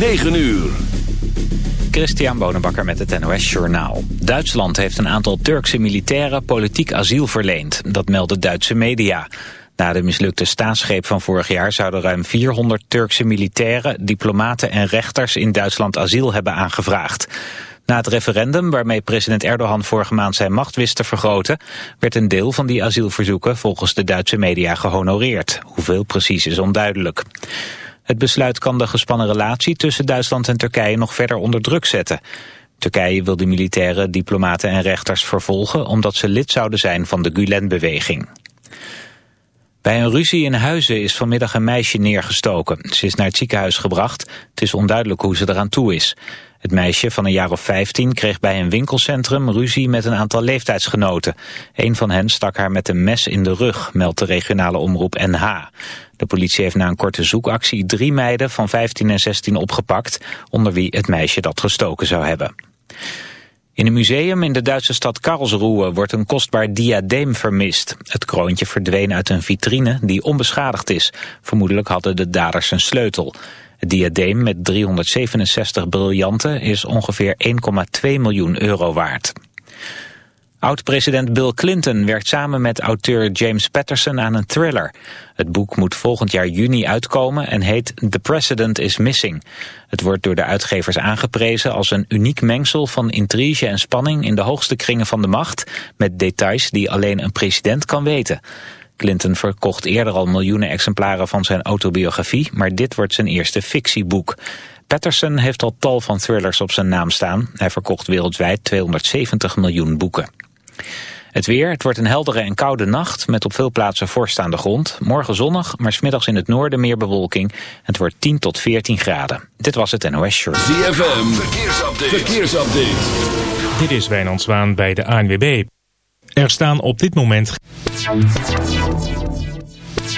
9 uur. Christian Bonenbakker met het NOS Journaal. Duitsland heeft een aantal Turkse militairen politiek asiel verleend. Dat melden Duitse media. Na de mislukte staatsgreep van vorig jaar zouden ruim 400 Turkse militairen, diplomaten en rechters in Duitsland asiel hebben aangevraagd. Na het referendum waarmee president Erdogan vorige maand zijn macht wist te vergroten, werd een deel van die asielverzoeken volgens de Duitse media gehonoreerd. Hoeveel precies is onduidelijk. Het besluit kan de gespannen relatie tussen Duitsland en Turkije nog verder onder druk zetten. Turkije wil de militairen, diplomaten en rechters vervolgen omdat ze lid zouden zijn van de Gulen-beweging. Bij een ruzie in Huizen is vanmiddag een meisje neergestoken. Ze is naar het ziekenhuis gebracht. Het is onduidelijk hoe ze eraan toe is. Het meisje van een jaar of 15 kreeg bij een winkelcentrum ruzie met een aantal leeftijdsgenoten. Een van hen stak haar met een mes in de rug, meldt de regionale omroep NH. De politie heeft na een korte zoekactie drie meiden van 15 en 16 opgepakt, onder wie het meisje dat gestoken zou hebben. In een museum in de Duitse stad Karlsruhe wordt een kostbaar diadeem vermist. Het kroontje verdween uit een vitrine die onbeschadigd is. Vermoedelijk hadden de daders een sleutel. Het diadeem met 367 briljanten is ongeveer 1,2 miljoen euro waard. Oud-president Bill Clinton werkt samen met auteur James Patterson aan een thriller. Het boek moet volgend jaar juni uitkomen en heet The President is Missing. Het wordt door de uitgevers aangeprezen als een uniek mengsel van intrige en spanning in de hoogste kringen van de macht, met details die alleen een president kan weten. Clinton verkocht eerder al miljoenen exemplaren van zijn autobiografie, maar dit wordt zijn eerste fictieboek. Patterson heeft al tal van thrillers op zijn naam staan. Hij verkocht wereldwijd 270 miljoen boeken. Het weer, het wordt een heldere en koude nacht met op veel plaatsen vorst aan de grond. Morgen zonnig, maar smiddags in het noorden meer bewolking. Het wordt 10 tot 14 graden. Dit was het NOS Short. ZFM, verkeersupdate. verkeersupdate. Dit is Wijnand Zwaan bij de ANWB. Er staan op dit moment...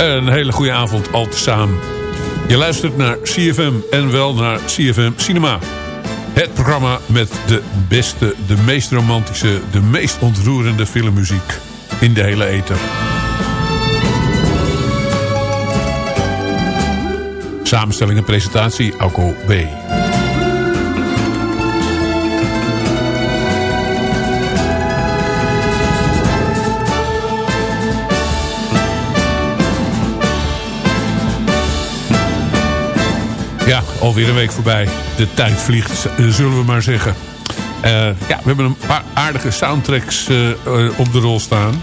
Een hele goede avond al samen. Je luistert naar CFM en wel naar CFM Cinema. Het programma met de beste, de meest romantische, de meest ontroerende filmmuziek in de hele ether. Samenstelling en presentatie, Alco B. alweer een week voorbij. De tijd vliegt, eh, zullen we maar zeggen. Eh, ja, we hebben een paar aardige soundtracks eh, op de rol staan.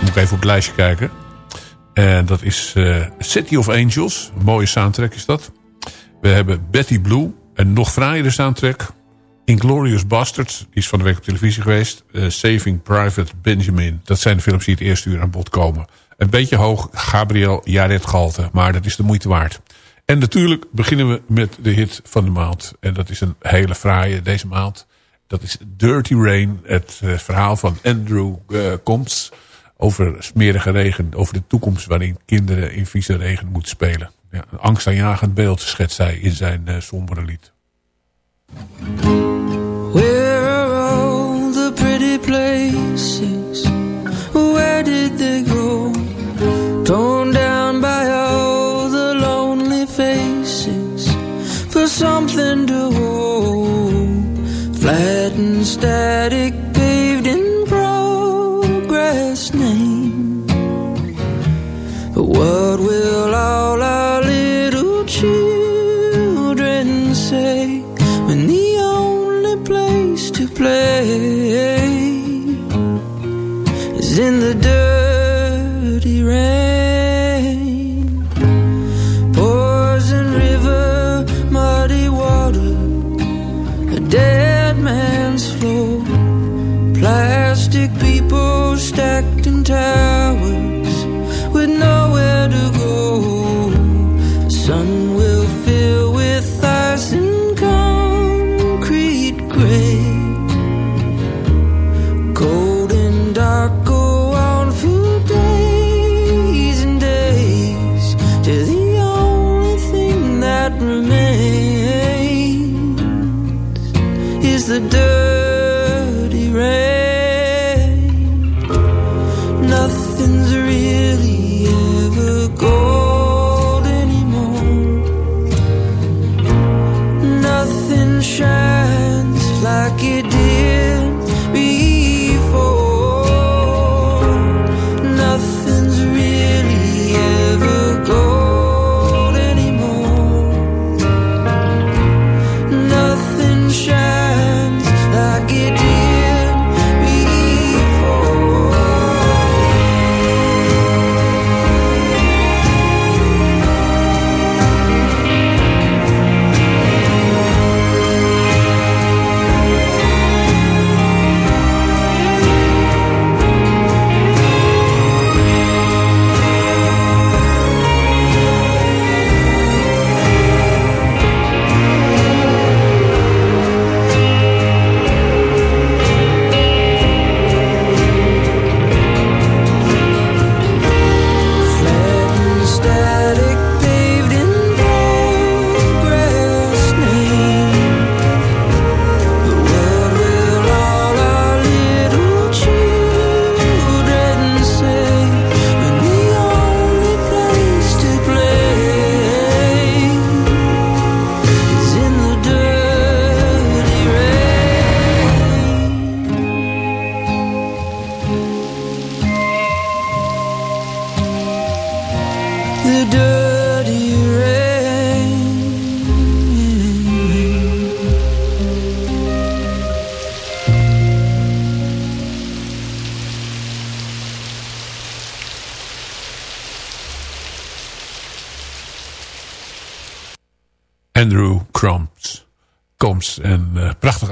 Moet ik even op het lijstje kijken. En dat is City of Angels. Een mooie soundtrack is dat. We hebben Betty Blue. Een nog fraaiere soundtrack. Inglorious Bastards. Die is van de week op televisie geweest. Saving Private Benjamin. Dat zijn de films die het eerste uur aan bod komen. Een beetje hoog Gabriel Jared Galte. Maar dat is de moeite waard. En natuurlijk beginnen we met de hit van de maand. En dat is een hele fraaie deze maand. Dat is Dirty Rain. Het uh, verhaal van Andrew uh, Combs. Over smerige regen. Over de toekomst waarin kinderen in vieze regen moeten spelen. Ja, een angstaanjagend beeld schetst hij in zijn uh, sombere lied. under home, flat and static, paved in progress name. But what will all our little children say when the only place to play?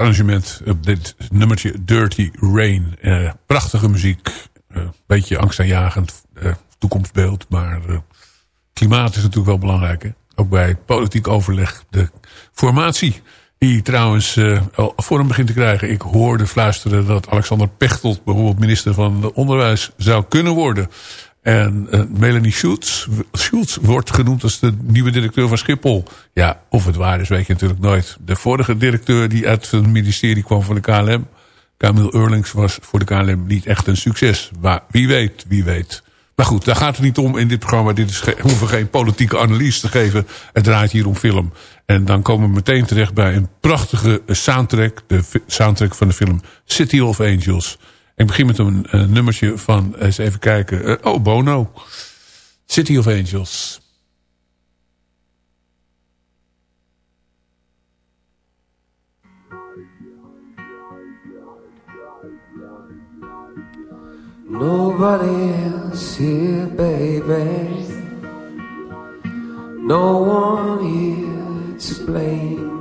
Arrangement op dit nummertje Dirty Rain. Uh, prachtige muziek. Uh, beetje angstaanjagend toekomstbeeld. Maar klimaat is natuurlijk wel belangrijk. Hè? Ook bij politiek overleg. De formatie die trouwens al vorm begint te krijgen. Ik hoorde fluisteren dat Alexander Pechtold bijvoorbeeld minister van Onderwijs zou kunnen worden. En uh, Melanie Schultz, Schultz wordt genoemd als de nieuwe directeur van Schiphol. Ja, of het waar is, weet je natuurlijk nooit. De vorige directeur die uit het ministerie kwam voor de KLM... Camille Eurlings was voor de KLM niet echt een succes. Maar wie weet, wie weet. Maar goed, daar gaat het niet om in dit programma. Dit is we hoeven geen politieke analyse te geven. Het draait hier om film. En dan komen we meteen terecht bij een prachtige soundtrack. De soundtrack van de film City of Angels... Ik begin met een uh, nummertje van, eens even kijken. Uh, oh, Bono. City of Angels. Nobody else here, baby. No one here to blame.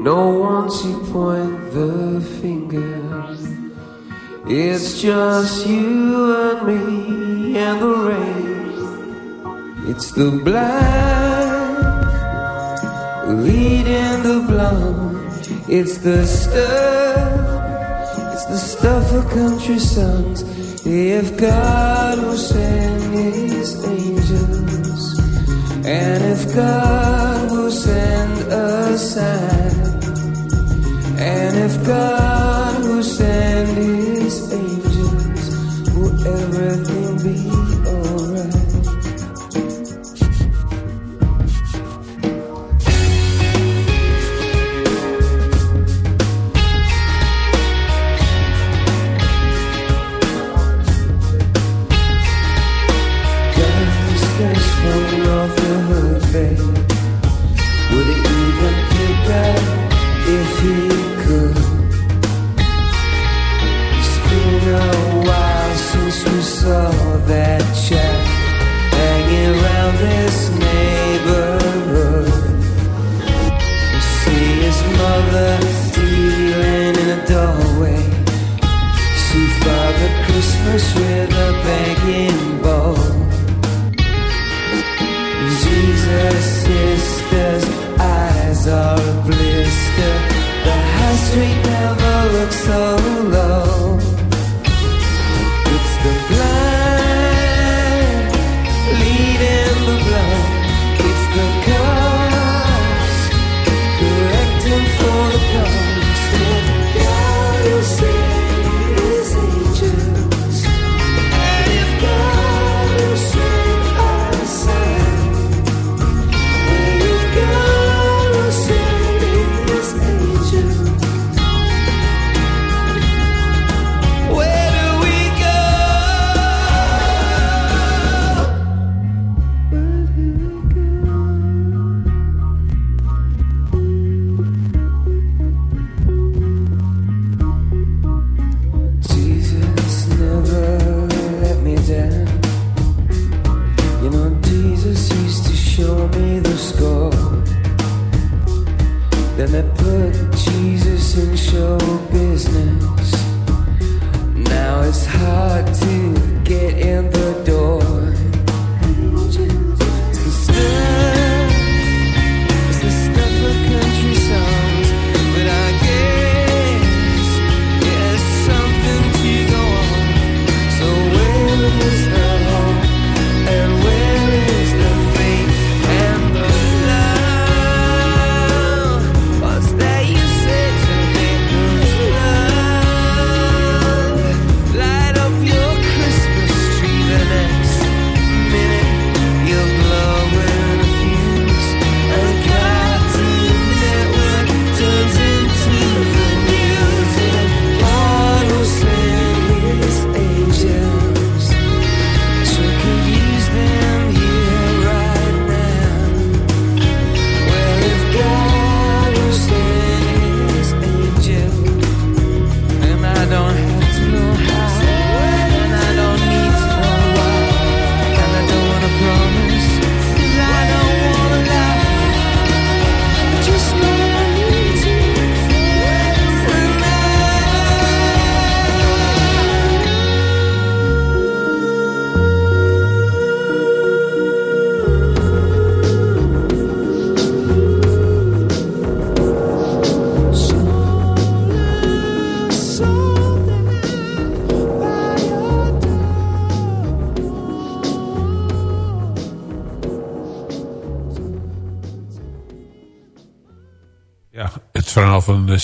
No one to point the finger. It's just you and me and the rain. It's the black leading the blonde. It's the stuff. It's the stuff of country songs. If God will send His angels, and if God will send a sign. And if God will send his angels, will everything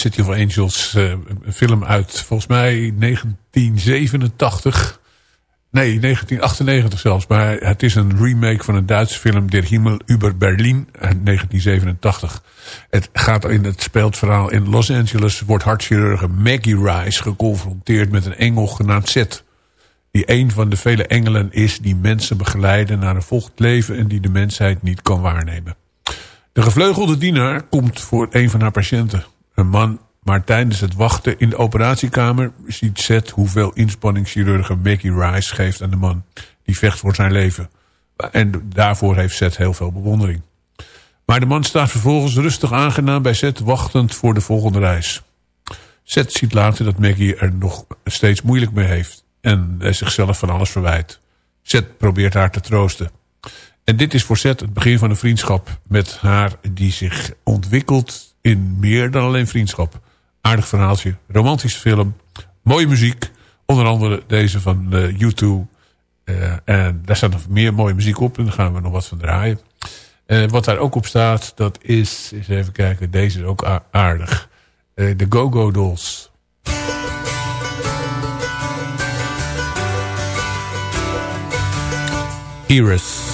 City of Angels. Uh, een film uit volgens mij 1987. Nee, 1998 zelfs. Maar het is een remake van een Duitse film... Der Himmel über Berlin uit 1987. Het, gaat in het speelt verhaal in Los Angeles... wordt hartchirurge Maggie Rice geconfronteerd met een engel genaamd Seth. Die een van de vele engelen is die mensen begeleiden... naar een volgend leven en die de mensheid niet kan waarnemen. De gevleugelde dienaar komt voor een van haar patiënten. Een man maar tijdens het wachten in de operatiekamer ziet Seth hoeveel inspanning chirurgen Maggie Rice geeft aan de man. Die vecht voor zijn leven. En daarvoor heeft Seth heel veel bewondering. Maar de man staat vervolgens rustig aangenaam bij Seth wachtend voor de volgende reis. Seth ziet later dat Maggie er nog steeds moeilijk mee heeft. En zichzelf van alles verwijt. Seth probeert haar te troosten. En dit is voor Seth het begin van een vriendschap met haar die zich ontwikkelt in meer dan alleen vriendschap. Aardig verhaaltje, romantische film, mooie muziek. Onder andere deze van uh, U2. Uh, en daar staat nog meer mooie muziek op en daar gaan we nog wat van draaien. Uh, wat daar ook op staat, dat is, eens even kijken, deze is ook aardig. De Go-Go Dolls. Iris.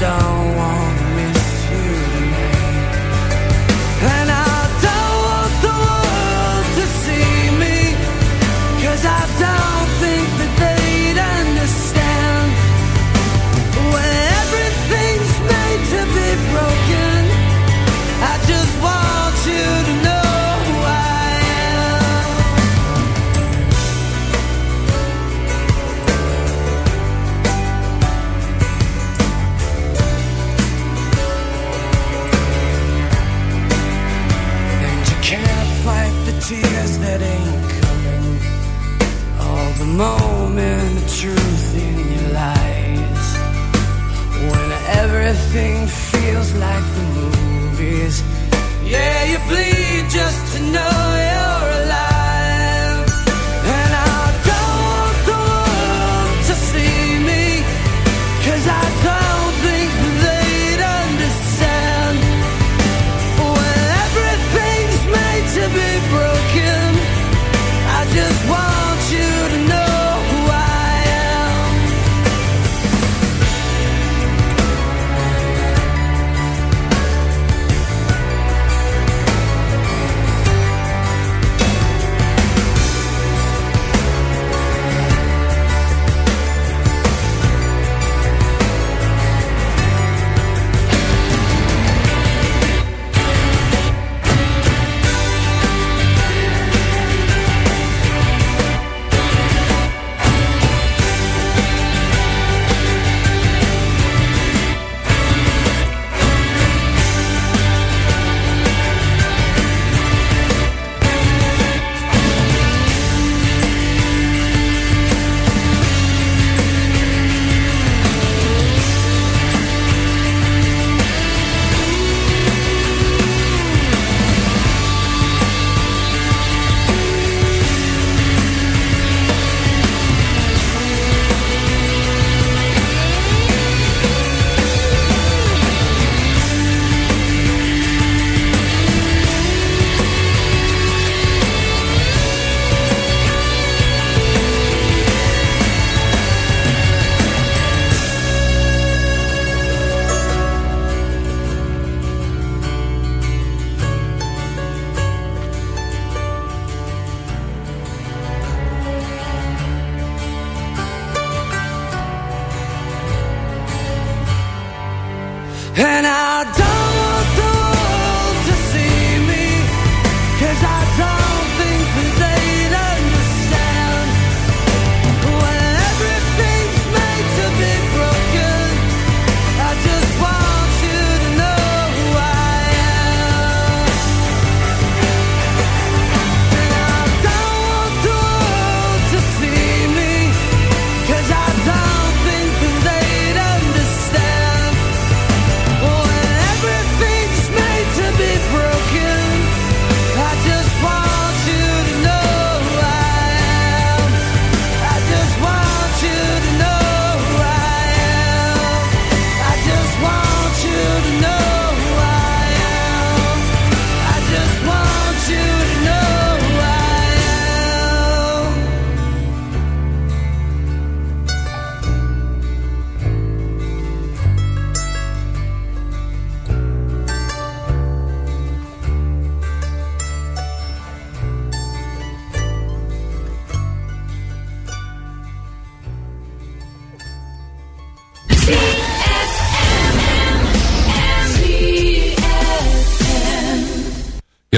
don't want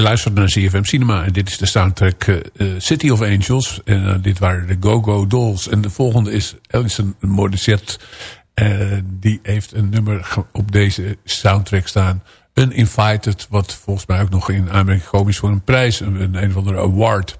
luistert naar CFM Cinema en dit is de soundtrack uh, City of Angels. En uh, dit waren de Go-Go Dolls. En de volgende is Alison Morissette. die heeft een nummer op deze soundtrack staan. Uninvited, wat volgens mij ook nog in aanmerking gekomen voor een prijs. Een, een of andere award.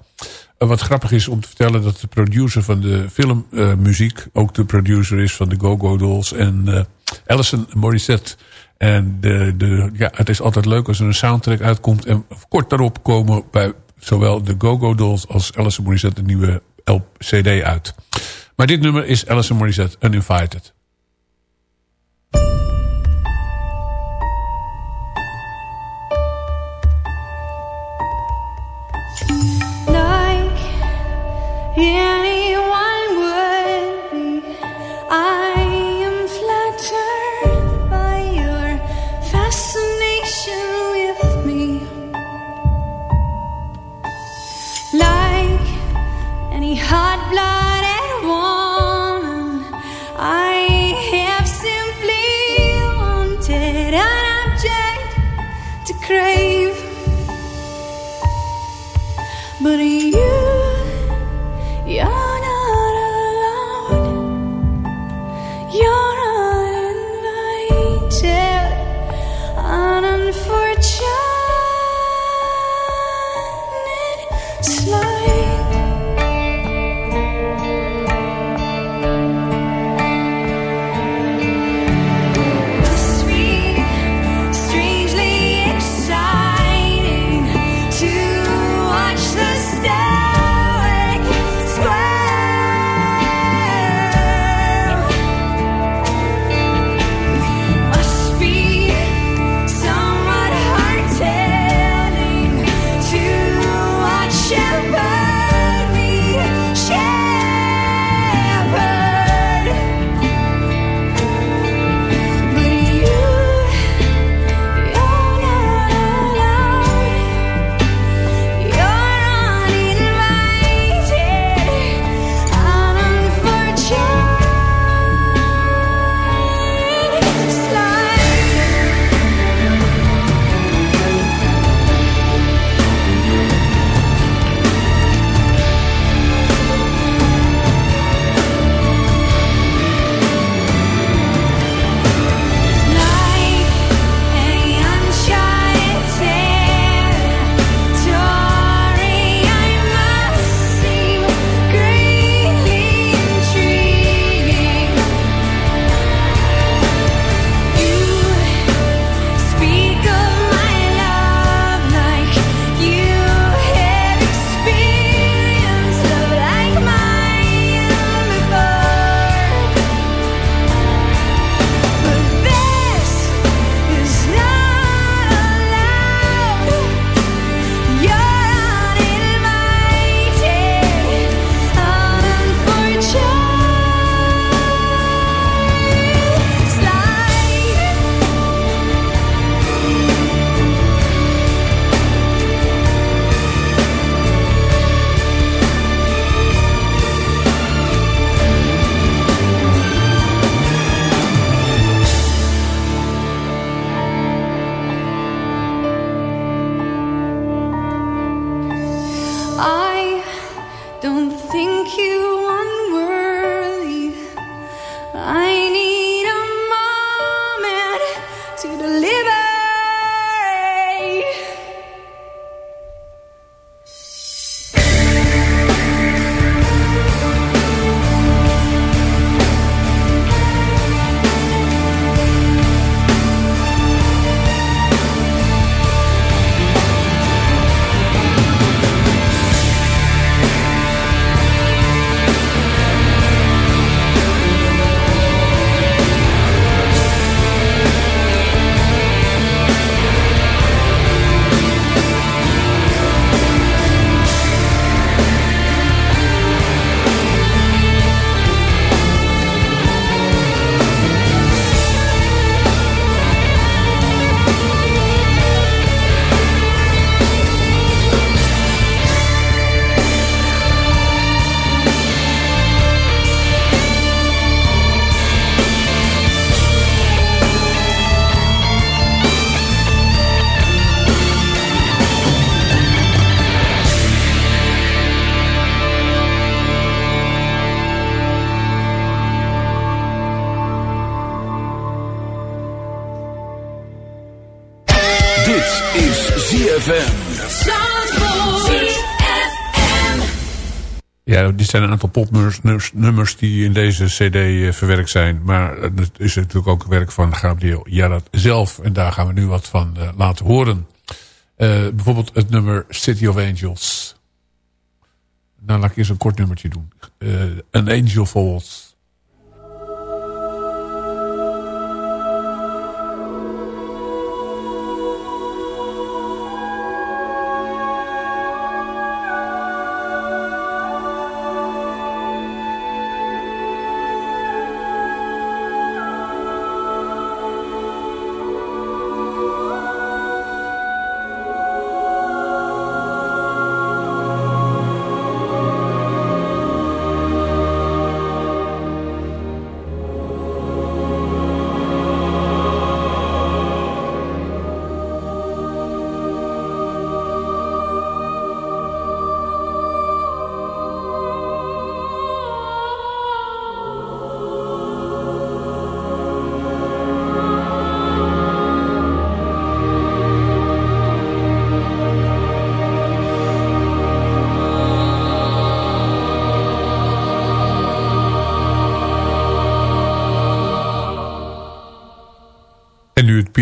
wat grappig is om te vertellen dat de producer van de filmmuziek... ook de producer is van de Go-Go Dolls. En Alison Morissette en de, ja, het is altijd leuk als er een soundtrack uitkomt. En kort daarop komen bij zowel de Go-Go Dolls als Alison Morissette een nieuwe CD uit. Maar dit nummer is Alison Morissette Uninvited. Like anyone crave. But you, zijn een aantal popnummers nummers- nummers die in deze cd eh, verwerkt zijn. Maar eh, het is natuurlijk ook werk van Gabriel Jarrat zelf. En daar gaan we nu wat van eh, laten horen. Eh, bijvoorbeeld het nummer City of Angels. Nou, laat ik eerst een kort nummertje doen. Eh An Angel Falls.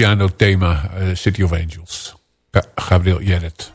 Pianothema eh, City of Angels. Gabriel Jarret.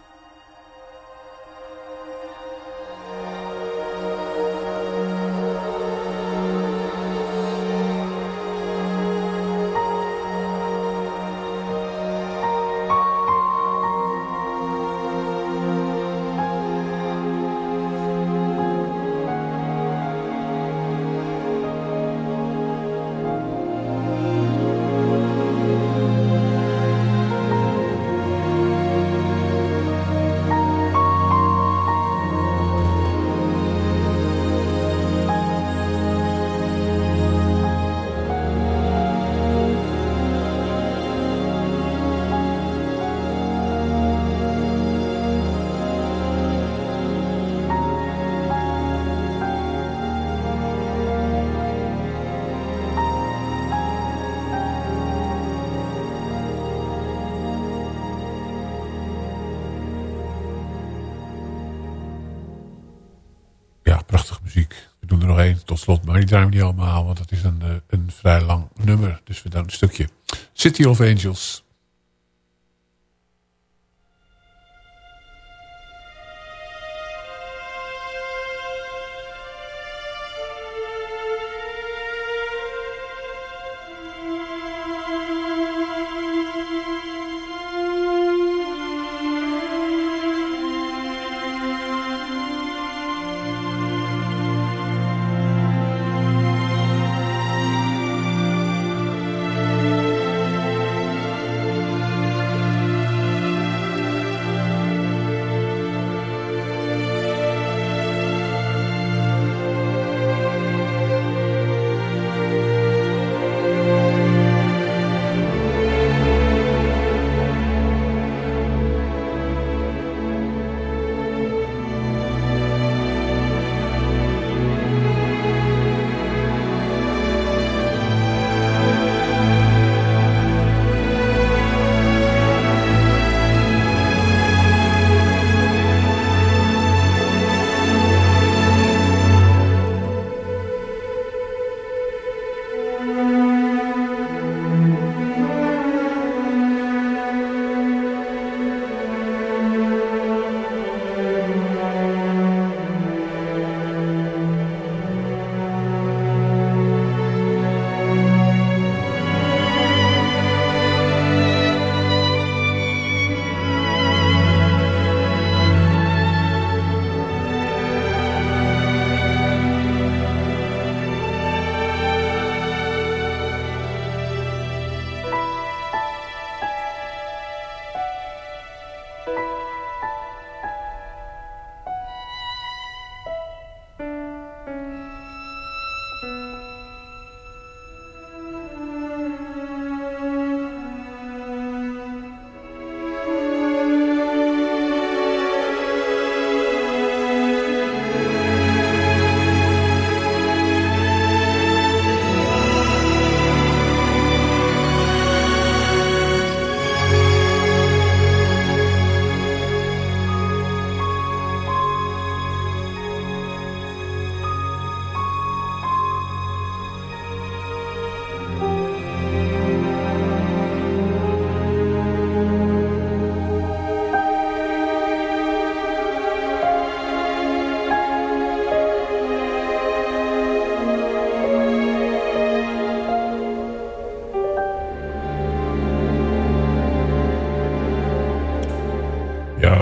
Tot slot, maar die draaien we niet allemaal, want het is een, eh, een vrij lang nummer. Dus we doen een stukje. City of Angels.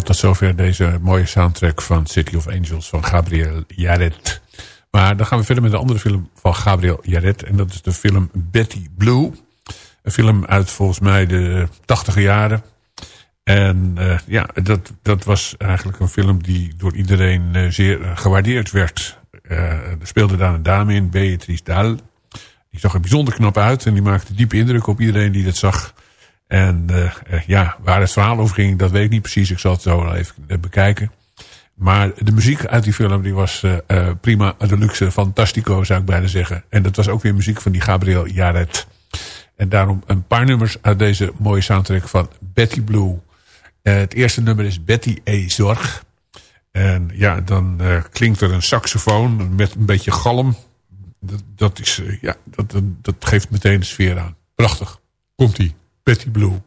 tot zover deze mooie soundtrack van City of Angels van Gabriel Yaret. Maar dan gaan we verder met een andere film van Gabriel Yaret. En dat is de film Betty Blue. Een film uit volgens mij de tachtige jaren. En uh, ja, dat, dat was eigenlijk een film die door iedereen uh, zeer uh, gewaardeerd werd. er speelde daar een dame in, Beatrice Dahl. Die zag er bijzonder knap uit en die maakte diepe indruk op iedereen die dat zag. En ja, waar het verhaal over ging, dat weet ik niet precies. Ik zal het zo even bekijken. Maar de muziek uit die film die was prima de luxe, fantastico zou ik bijna zeggen. En dat was ook weer muziek van die Gabriel Jaret. En daarom een paar nummers uit deze mooie soundtrack van Betty Blue. Uh, het eerste nummer is Betty E. Zorg. En ja, dan uh, klinkt er een saxofoon met een beetje galm. Dat, is, uh, ja, dat, dat, dat geeft meteen de sfeer aan. Prachtig. Komt-ie. Betty Blue.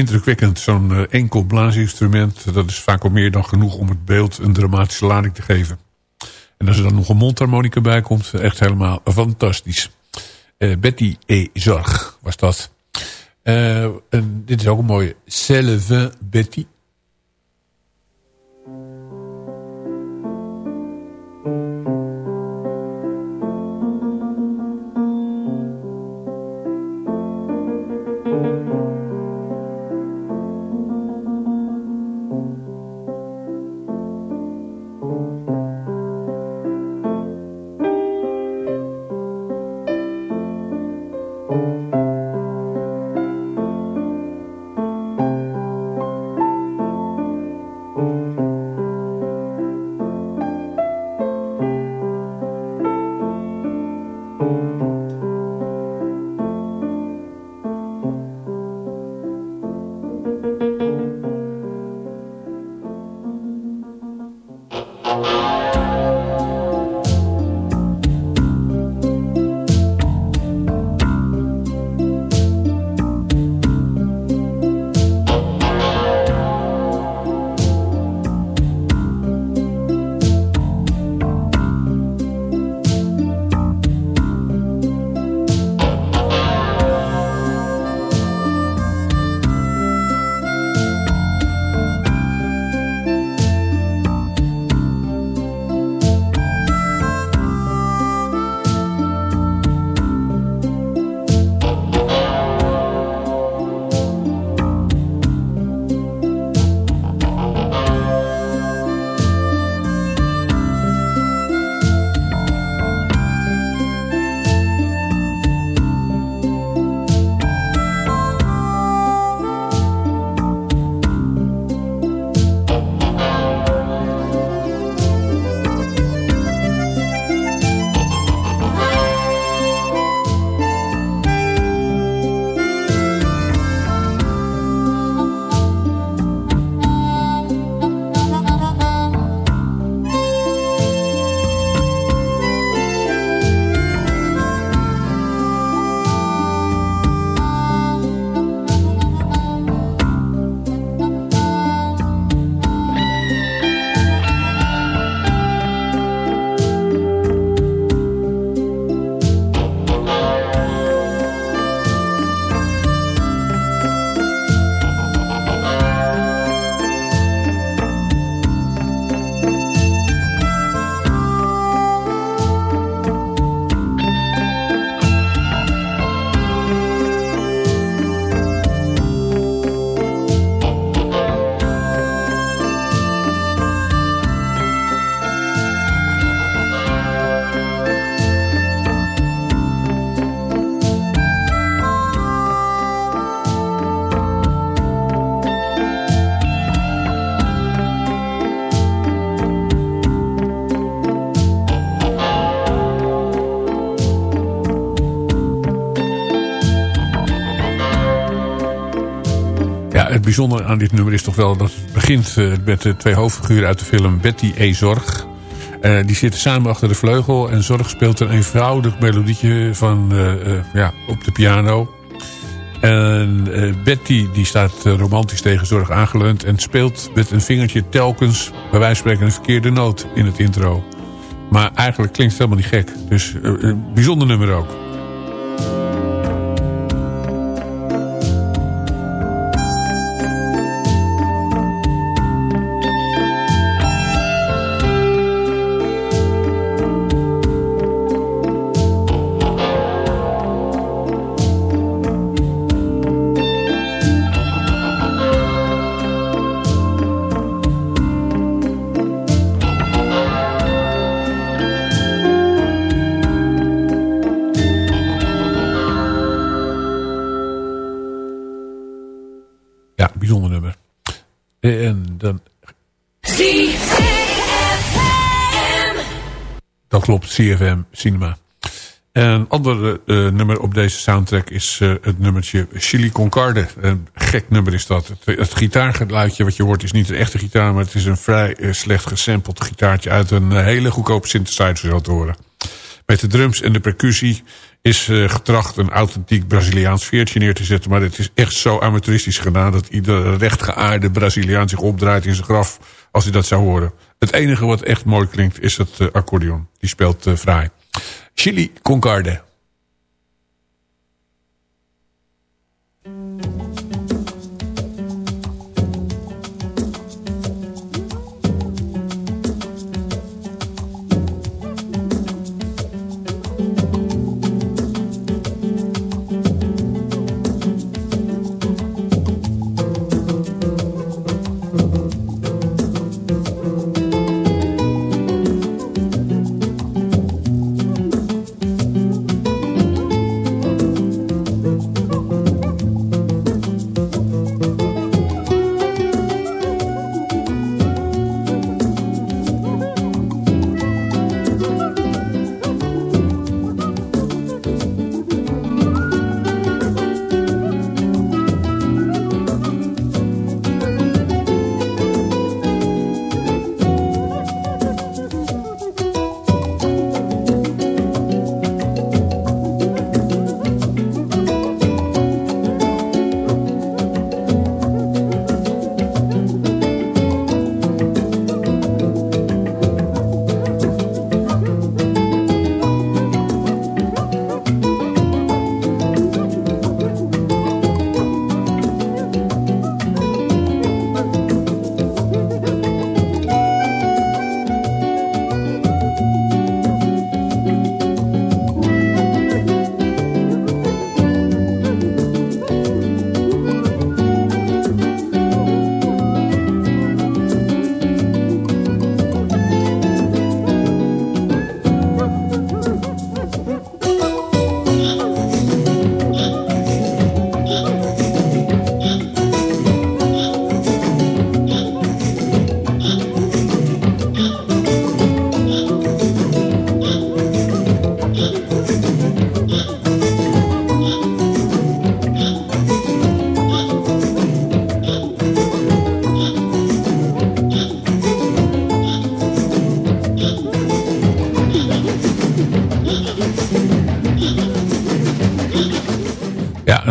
Indrukwekkend, zo'n uh, enkel blaasinstrument. Dat is vaak al meer dan genoeg om het beeld een dramatische lading te geven. En als er dan nog een mondharmonica bij komt, echt helemaal fantastisch. Uh, Betty E. Zorg was dat. en dit is ook een mooie. C'est Betty. Het bijzondere aan dit nummer is toch wel dat het begint eh, met de twee hoofdfiguren uit de film Betty E. Zorg. Eh, die zitten samen achter de vleugel en Zorg speelt een eenvoudig melodietje van, eh, eh, ja, op de piano. En eh, Betty die staat eh, romantisch tegen Zorg aangeleund en speelt met een vingertje telkens bij wijze van spreken een verkeerde noot in het intro. Maar eigenlijk klinkt het helemaal niet gek. Dus eh, een bijzonder nummer ook. En dan, dat klopt, CFM Cinema. Een ander eh, nummer op deze soundtrack is eh, het nummertje Chili Concarde. Een gek nummer is dat. Het, het gitaargeluidje wat je hoort is niet een echte gitaar... maar het is een vrij eh, slecht gesampled gitaartje... uit een hele goedkope synthesizer zo te horen. Met de drums en de percussie is eh, getracht een authentiek Braziliaans veertje neer te zetten. Maar het is echt zo amateuristisch gedaan... dat ieder rechtgeaarde Braziliaan zich opdraait in zijn graf... als hij dat zou horen. Het enige wat echt mooi klinkt is het eh, accordeon. Die speelt eh, fraai. Chili Concarde.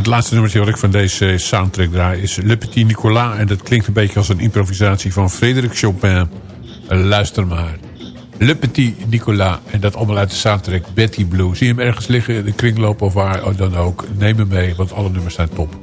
Laatste nummertje wat ik van deze soundtrack draai is Le Petit Nicolas. En dat klinkt een beetje als een improvisatie van Frédéric Chopin. Eh, luister maar. Le Petit Nicolas. En dat allemaal uit de soundtrack Betty Blue. Zie je hem ergens liggen in de kringloop of waar dan ook. Neem hem mee, want alle nummers zijn top.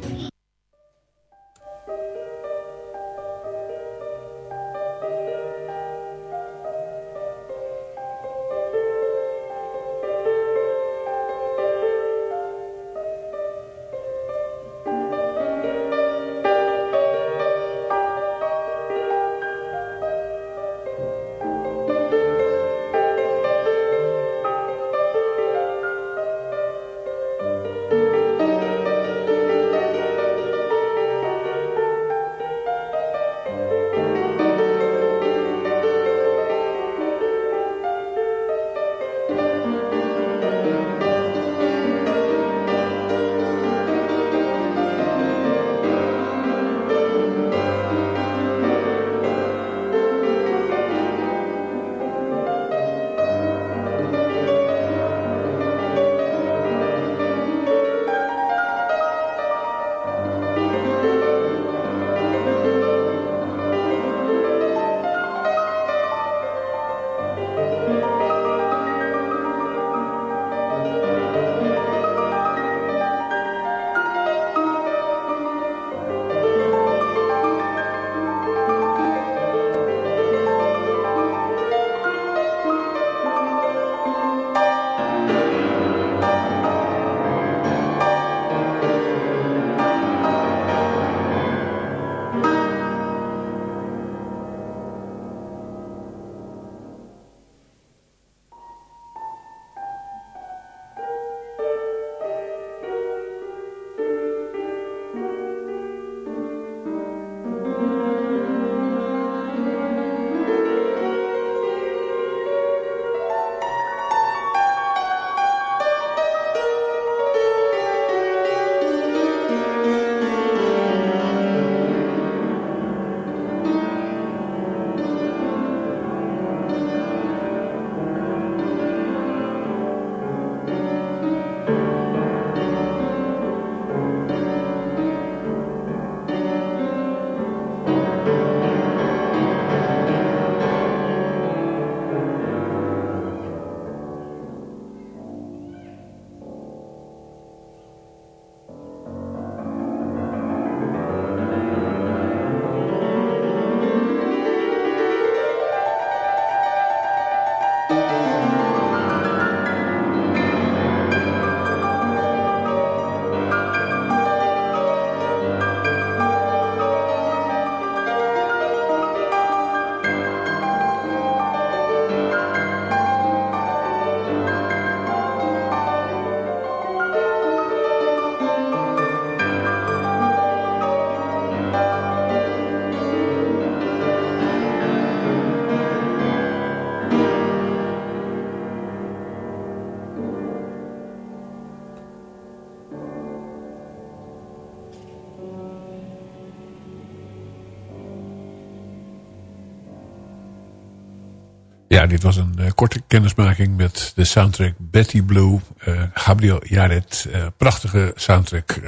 Ja, dit was een eh, korte kennismaking met de soundtrack Betty Blue. eh, Gabriel Jared, eh, prachtige soundtrack.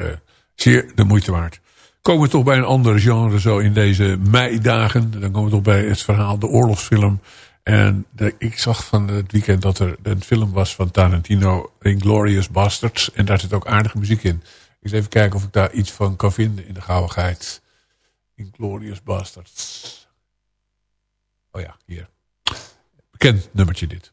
zeer de moeite waard. Komen we toch bij een ander genre zo in deze meidagen. Dan komen we toch bij het verhaal de oorlogsfilm. En ik zag van het weekend dat er een film was van Tarantino, Inglourious Bastards. En daar zit ook aardige muziek in. Ik eens even kijken of ik daar iets van kan vinden in de gauwigheid. Inglourious Bastards. Oh ja, hier. Bekend nummertje dit.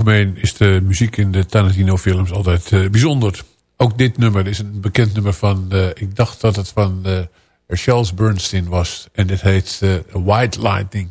Algemeen is de muziek in de Tarantino films altijd eh, bijzonder. Ook dit nummer is een bekend nummer van, eh, ik dacht dat het van eh, Charles Bernstein was. En dit heet White Lightning.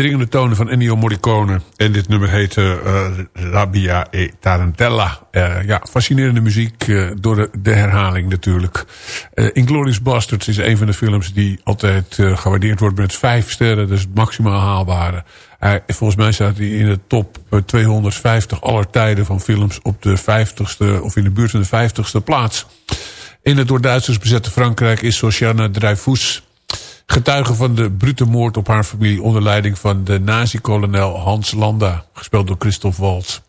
Indringende tonen van Ennio Morricone. En dit nummer heet uh, Rabia e Tarantella. Uh, ja, fascinerende muziek uh, door de, herhaling natuurlijk. Inglourious Basterds is een van de films die altijd gewaardeerd wordt met vijf sterren. Dus het maximaal haalbare. volgens mij staat hij in de top 250 aller tijden van films op de 50ste of in de buurt van de 50ste plaats. In het door Duitsers bezette Frankrijk is Sociana Dreyfus Getuige van de brute moord op haar familie onder leiding van de nazi-kolonel Hans Landa, gespeeld door Christoph Waltz.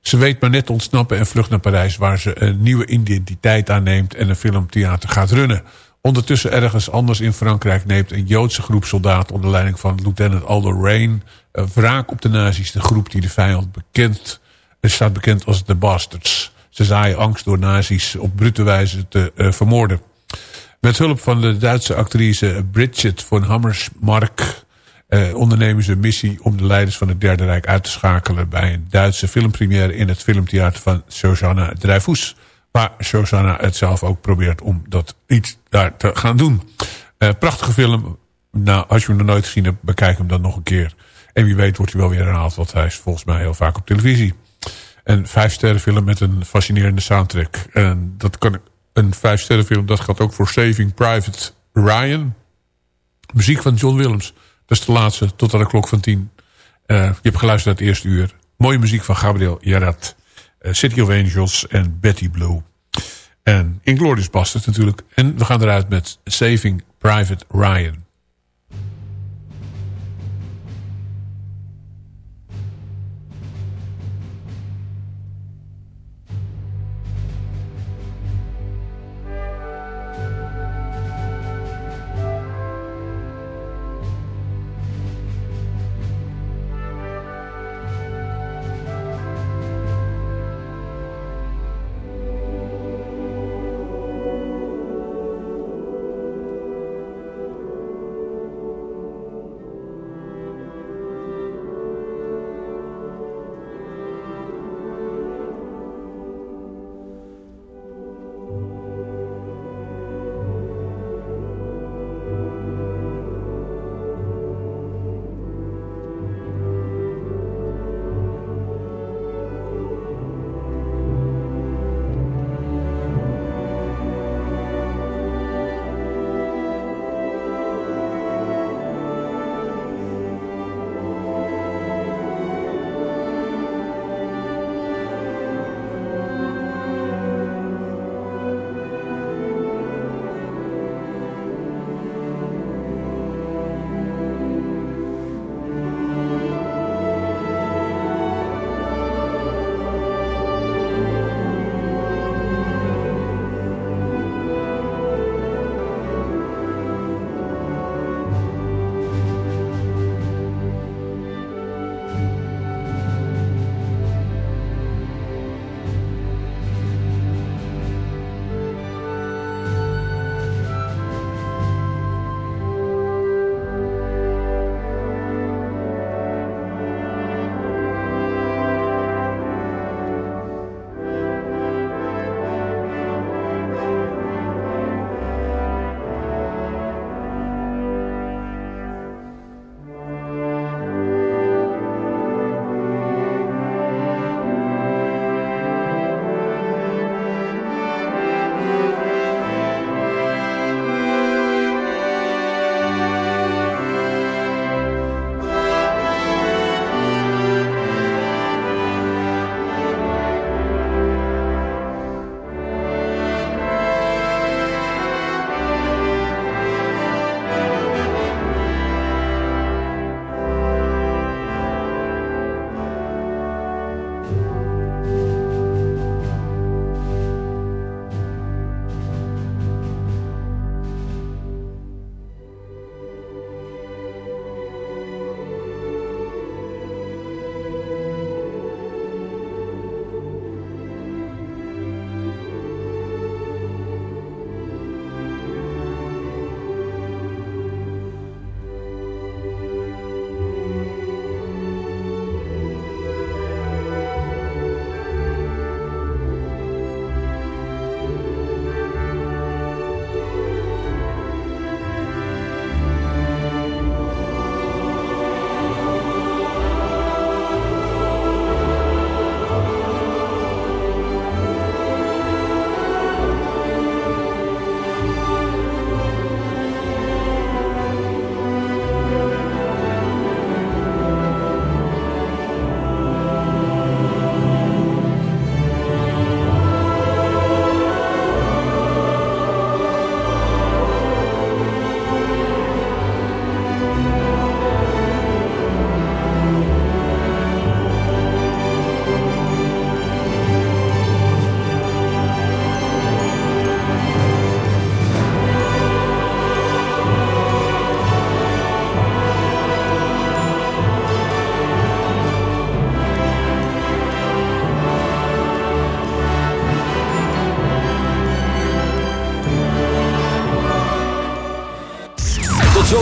Ze weet maar net ontsnappen en vlucht naar Parijs waar ze een nieuwe identiteit aanneemt en een filmtheater gaat runnen. Ondertussen ergens anders in Frankrijk neemt een Joodse groep soldaten onder leiding van lieutenant Aldo Rain wraak op de nazi's, de groep die de vijand bekend, staat bekend als de Bastards. Ze zaaien angst door nazi's op brute wijze te uh, vermoorden. Met hulp van de Duitse actrice Bridget von Hammersmark... Eh, ondernemen ze een missie om de leiders van het Derde Rijk uit te schakelen... bij een Duitse filmpremière in het filmtheater van Shoshana Dreyfus. Waar Shoshana het zelf ook probeert om dat iets daar te gaan doen. Uh, prachtige film. Nou, als je hem nog nooit gezien hebt, bekijk hem dan nog een keer. En wie weet wordt hij wel weer herhaald, want hij is volgens mij heel vaak op televisie. Een vijf sterren film met een fascinerende soundtrack. En dat kan ik een vijfsterrenfilm. Dat gaat ook voor Saving Private Ryan. Muziek van John Williams. Dat is de laatste, tot aan de klok van tien. Uh, je hebt geluisterd naar het eerste uur. Mooie muziek van Gabriel Yarat. Uh, City of Angels en Betty Blue. En Inglourious Basterds natuurlijk. En we gaan eruit met Saving Private Ryan.